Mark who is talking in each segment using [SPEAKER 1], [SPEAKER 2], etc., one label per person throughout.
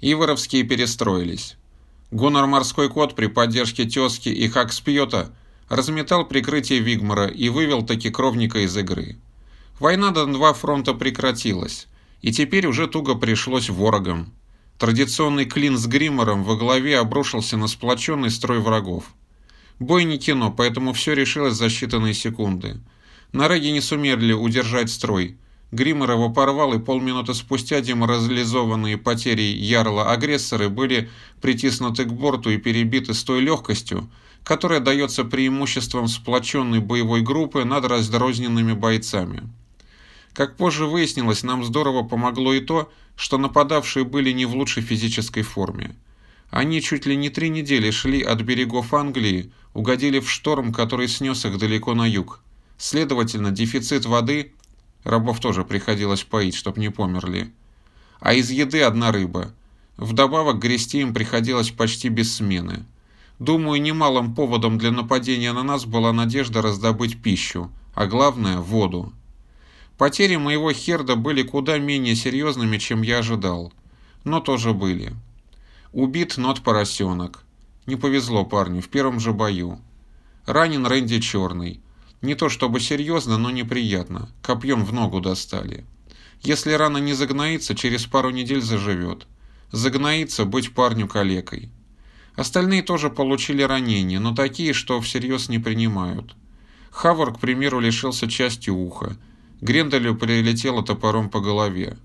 [SPEAKER 1] Иворовские перестроились. Гуннар Морской Кот при поддержке тезки и Хакспьета разметал прикрытие Вигмара и вывел таки кровника из игры. Война на два фронта прекратилась, и теперь уже туго пришлось ворогам. Традиционный клин с Гриммером во главе обрушился на сплоченный строй врагов. Бой не кино, поэтому все решилось за считанные секунды. Нареги не сумели удержать строй. Гриммер его порвал, и полминуты спустя деморализованные потери Ярла-агрессоры были притиснуты к борту и перебиты с той легкостью, которая дается преимуществом сплоченной боевой группы над раздрозненными бойцами. Как позже выяснилось, нам здорово помогло и то, что нападавшие были не в лучшей физической форме. Они чуть ли не три недели шли от берегов Англии, угодили в шторм, который снес их далеко на юг. Следовательно, дефицит воды, рабов тоже приходилось поить, чтоб не померли, а из еды одна рыба. Вдобавок грести им приходилось почти без смены. Думаю, немалым поводом для нападения на нас была надежда раздобыть пищу, а главное – воду. Потери моего Херда были куда менее серьезными, чем я ожидал, но тоже были. Убит Нот Поросенок. Не повезло парню в первом же бою. Ранен Рэнди Черный. Не то чтобы серьезно, но неприятно. Копьем в ногу достали. Если рана не загноится, через пару недель заживет. Загноится быть парню калекой. Остальные тоже получили ранения, но такие, что всерьез не принимают. Хавар, к примеру, лишился части уха. Гренделю прилетело топором по голове.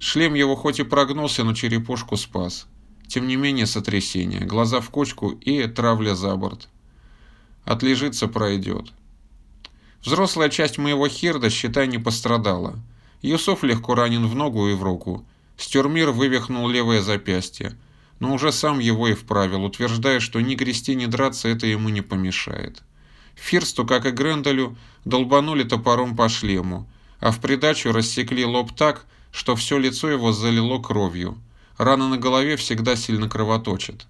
[SPEAKER 1] Шлем его хоть и прогнулся, но черепушку спас. Тем не менее сотрясение, глаза в кучку и травля за борт. Отлежится пройдет. Взрослая часть моего хирда, считай, не пострадала. Юсуф легко ранен в ногу и в руку. Стюрмир вывихнул левое запястье, но уже сам его и вправил, утверждая, что ни грести, ни драться это ему не помешает. Фирсту, как и Гренделю, долбанули топором по шлему, а в придачу рассекли лоб так, что все лицо его залило кровью. Рана на голове всегда сильно кровоточит.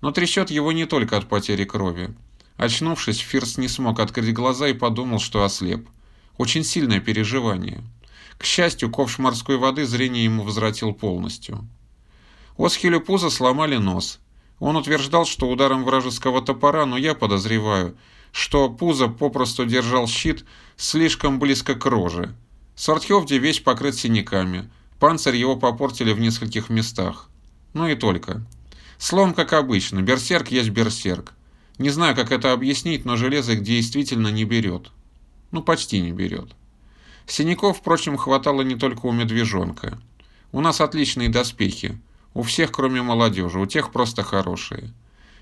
[SPEAKER 1] Но трясет его не только от потери крови. Очнувшись, Фирс не смог открыть глаза и подумал, что ослеп. Очень сильное переживание. К счастью, ковш морской воды зрение ему возвратил полностью. Осхилю Пуза сломали нос. Он утверждал, что ударом вражеского топора, но я подозреваю, что Пузо попросту держал щит слишком близко к роже. Сартхевди весь покрыт синяками, Панцирь его попортили в нескольких местах. Ну и только. Слом, как обычно, берсерк есть берсерк. Не знаю, как это объяснить, но железо их действительно не берет. Ну, почти не берет. Синяков, впрочем, хватало не только у медвежонка. У нас отличные доспехи. У всех, кроме молодежи. У тех просто хорошие.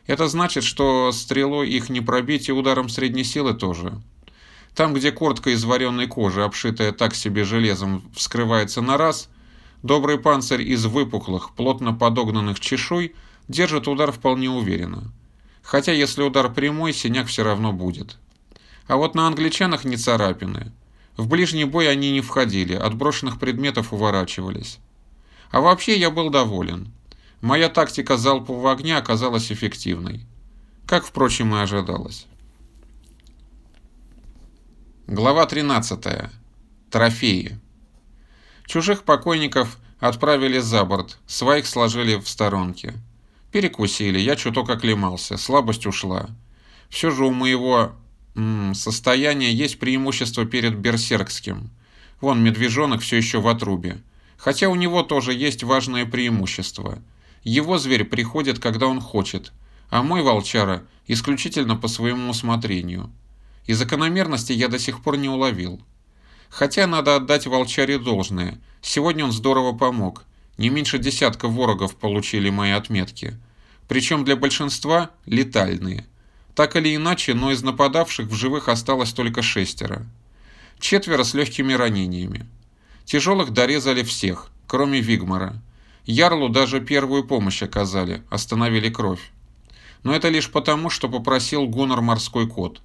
[SPEAKER 1] Это значит, что стрелой их не пробить и ударом средней силы тоже. Там, где куртка из вареной кожи, обшитая так себе железом, вскрывается на раз – Добрый панцирь из выпуклых, плотно подогнанных чешуй держит удар вполне уверенно. Хотя если удар прямой, синяк все равно будет. А вот на англичанах не царапины. В ближний бой они не входили, от брошенных предметов уворачивались. А вообще я был доволен. Моя тактика залпового огня оказалась эффективной. Как, впрочем, и ожидалось. Глава 13. Трофеи. Чужих покойников отправили за борт, своих сложили в сторонке. Перекусили, я чуток оклемался, слабость ушла. Все же у моего м -м, состояния есть преимущество перед берсеркским. Вон медвежонок все еще в отрубе. Хотя у него тоже есть важное преимущество. Его зверь приходит, когда он хочет, а мой волчара исключительно по своему усмотрению. И закономерности я до сих пор не уловил. Хотя надо отдать волчаре должное. Сегодня он здорово помог. Не меньше десятка ворогов получили мои отметки. Причем для большинства летальные. Так или иначе, но из нападавших в живых осталось только шестеро. Четверо с легкими ранениями. Тяжелых дорезали всех, кроме Вигмара. Ярлу даже первую помощь оказали, остановили кровь. Но это лишь потому, что попросил Гуннар морской кот.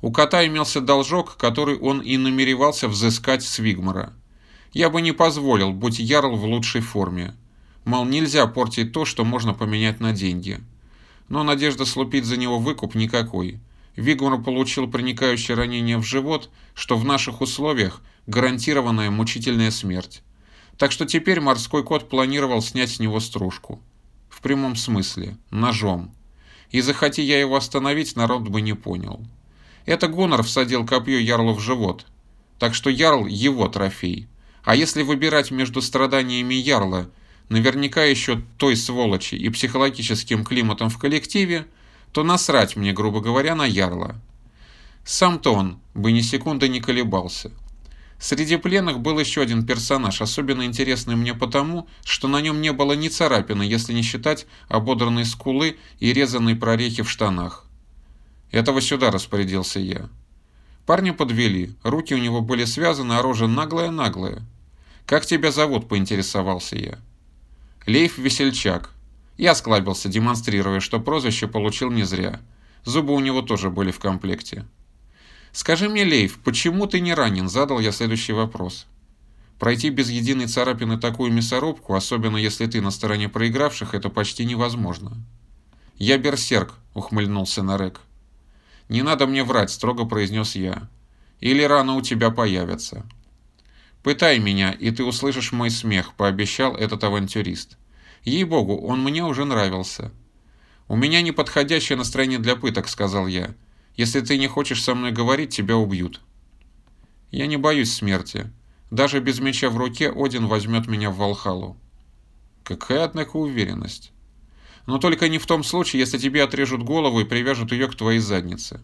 [SPEAKER 1] У кота имелся должок, который он и намеревался взыскать с Вигмара. Я бы не позволил, будь Ярл в лучшей форме. Мол, нельзя портить то, что можно поменять на деньги. Но надежда слупить за него выкуп никакой. Вигмар получил проникающее ранение в живот, что в наших условиях гарантированная мучительная смерть. Так что теперь морской кот планировал снять с него стружку. В прямом смысле, ножом. И захоти я его остановить, народ бы не понял. Это Гонор всадил копье Ярлу в живот. Так что Ярл – его трофей. А если выбирать между страданиями Ярла, наверняка еще той сволочи и психологическим климатом в коллективе, то насрать мне, грубо говоря, на Ярла. Сам-то он бы ни секунды не колебался. Среди пленных был еще один персонаж, особенно интересный мне потому, что на нем не было ни царапины, если не считать ободранной скулы и резанной прорехи в штанах. Этого сюда распорядился я. Парня подвели, руки у него были связаны, а рожа наглая-наглая. «Как тебя зовут?» – поинтересовался я. «Лейф Весельчак». Я склабился, демонстрируя, что прозвище получил не зря. Зубы у него тоже были в комплекте. «Скажи мне, Лейф, почему ты не ранен?» – задал я следующий вопрос. Пройти без единой царапины такую мясорубку, особенно если ты на стороне проигравших, это почти невозможно. «Я берсерк», – ухмыльнулся Нарек. «Не надо мне врать», – строго произнес я. «Или рано у тебя появятся». «Пытай меня, и ты услышишь мой смех», – пообещал этот авантюрист. «Ей-богу, он мне уже нравился». «У меня неподходящее настроение для пыток», – сказал я. Если ты не хочешь со мной говорить, тебя убьют. Я не боюсь смерти. Даже без меча в руке Один возьмет меня в Валхалу. Какая, однако, уверенность. Но только не в том случае, если тебе отрежут голову и привяжут ее к твоей заднице.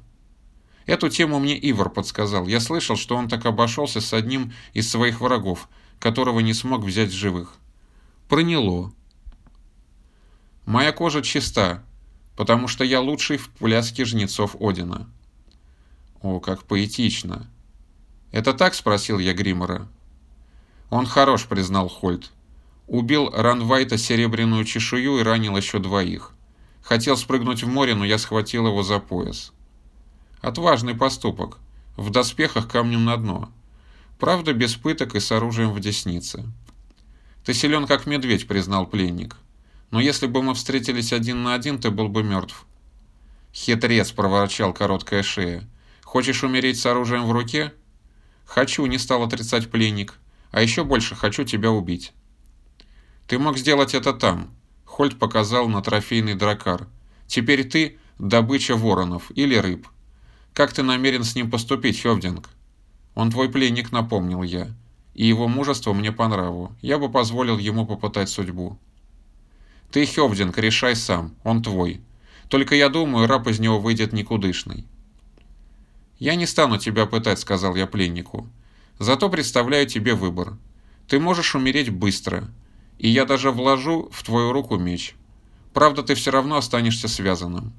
[SPEAKER 1] Эту тему мне Ивар подсказал. Я слышал, что он так обошелся с одним из своих врагов, которого не смог взять живых. Проняло. Моя кожа чиста, потому что я лучший в пляске жнецов Одина. О, как поэтично. Это так, спросил я Гримора. Он хорош, признал Хольт. Убил Ранвайта серебряную чешую и ранил еще двоих. Хотел спрыгнуть в море, но я схватил его за пояс. Отважный поступок. В доспехах камнем на дно. Правда, без пыток и с оружием в деснице. Ты силен, как медведь, признал пленник. Но если бы мы встретились один на один, ты был бы мертв. Хитрец, проворчал короткая шея. Хочешь умереть с оружием в руке? Хочу, не стал отрицать пленник. А еще больше хочу тебя убить. Ты мог сделать это там. Хольт показал на трофейный дракар. Теперь ты – добыча воронов или рыб. Как ты намерен с ним поступить, Хевдинг? Он твой пленник, напомнил я. И его мужество мне по нраву. Я бы позволил ему попытать судьбу. Ты, Хевдинг, решай сам, он твой. Только я думаю, раб из него выйдет никудышный. Я не стану тебя пытать, сказал я пленнику. Зато представляю тебе выбор. Ты можешь умереть быстро, и я даже вложу в твою руку меч. Правда, ты все равно останешься связанным.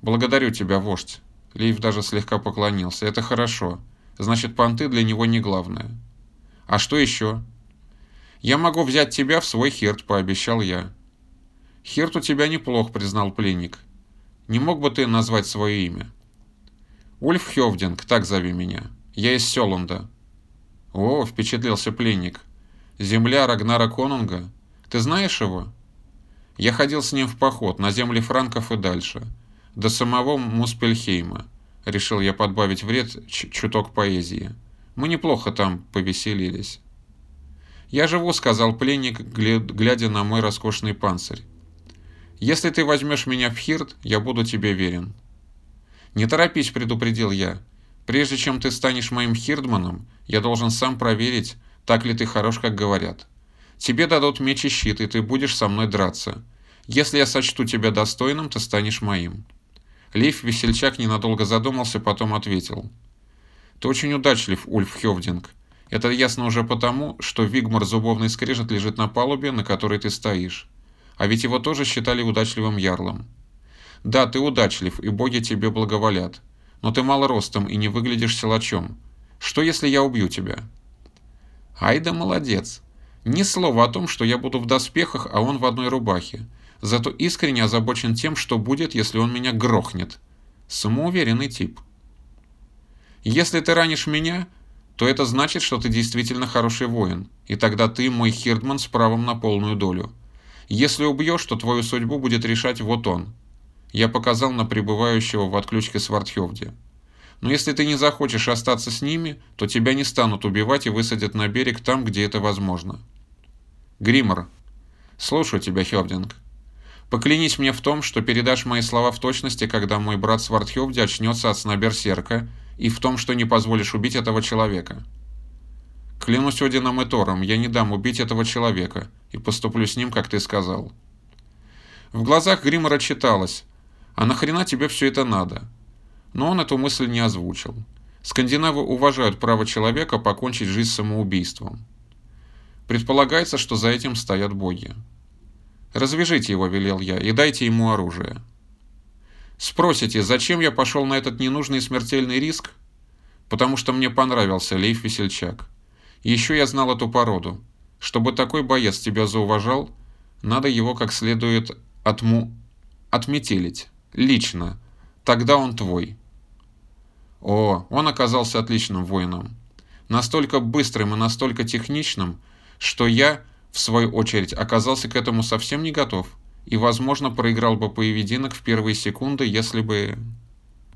[SPEAKER 1] Благодарю тебя, вождь. Лейв даже слегка поклонился. Это хорошо. Значит, понты для него не главное. А что еще? Я могу взять тебя в свой хирт, пообещал я. «Херт у тебя неплох», — признал пленник. «Не мог бы ты назвать свое имя?» «Ульф Хевдинг, так зови меня. Я из Селанда». «О», — впечатлился пленник. «Земля Рагнара Конунга? Ты знаешь его?» «Я ходил с ним в поход, на земли франков и дальше, до самого Муспельхейма». Решил я подбавить вред чуток поэзии. Мы неплохо там повеселились. «Я живу», — сказал пленник, глядя на мой роскошный панцирь. Если ты возьмешь меня в Хирт, я буду тебе верен. Не торопись, предупредил я. Прежде чем ты станешь моим Хирдманом, я должен сам проверить, так ли ты хорош, как говорят. Тебе дадут меч и щит, и ты будешь со мной драться. Если я сочту тебя достойным, ты станешь моим. Лейф Весельчак ненадолго задумался, потом ответил. Ты очень удачлив, Ульф Хевдинг. Это ясно уже потому, что Вигмар зубовный скрежет лежит на палубе, на которой ты стоишь. А ведь его тоже считали удачливым ярлом. Да, ты удачлив, и боги тебе благоволят. Но ты мало ростом и не выглядишь силачом. Что, если я убью тебя? Ай да молодец. Ни слова о том, что я буду в доспехах, а он в одной рубахе. Зато искренне озабочен тем, что будет, если он меня грохнет. Самоуверенный тип. Если ты ранишь меня, то это значит, что ты действительно хороший воин, и тогда ты мой Хирдман с правом на полную долю. Если убьешь, то твою судьбу будет решать вот он. Я показал на пребывающего в отключке Свардхевде. Но если ты не захочешь остаться с ними, то тебя не станут убивать и высадят на берег там, где это возможно. Гриммер. Слушаю тебя, Хевдинг. Поклянись мне в том, что передашь мои слова в точности, когда мой брат Свардхевди очнется от сна берсерка, и в том, что не позволишь убить этого человека. Клянусь Одином и Тором, я не дам убить этого человека, и поступлю с ним, как ты сказал. В глазах Гриммера читалось, а нахрена тебе все это надо? Но он эту мысль не озвучил. Скандинавы уважают право человека покончить жизнь самоубийством. Предполагается, что за этим стоят боги. «Развяжите его», — велел я, — «и дайте ему оружие». Спросите, зачем я пошел на этот ненужный смертельный риск? Потому что мне понравился Лейф Весельчак. Еще я знал эту породу. Чтобы такой боец тебя зауважал, надо его как следует отму... отметелить. Лично. Тогда он твой. О, он оказался отличным воином. Настолько быстрым и настолько техничным, что я, в свою очередь, оказался к этому совсем не готов и, возможно, проиграл бы поединок в первые секунды, если бы...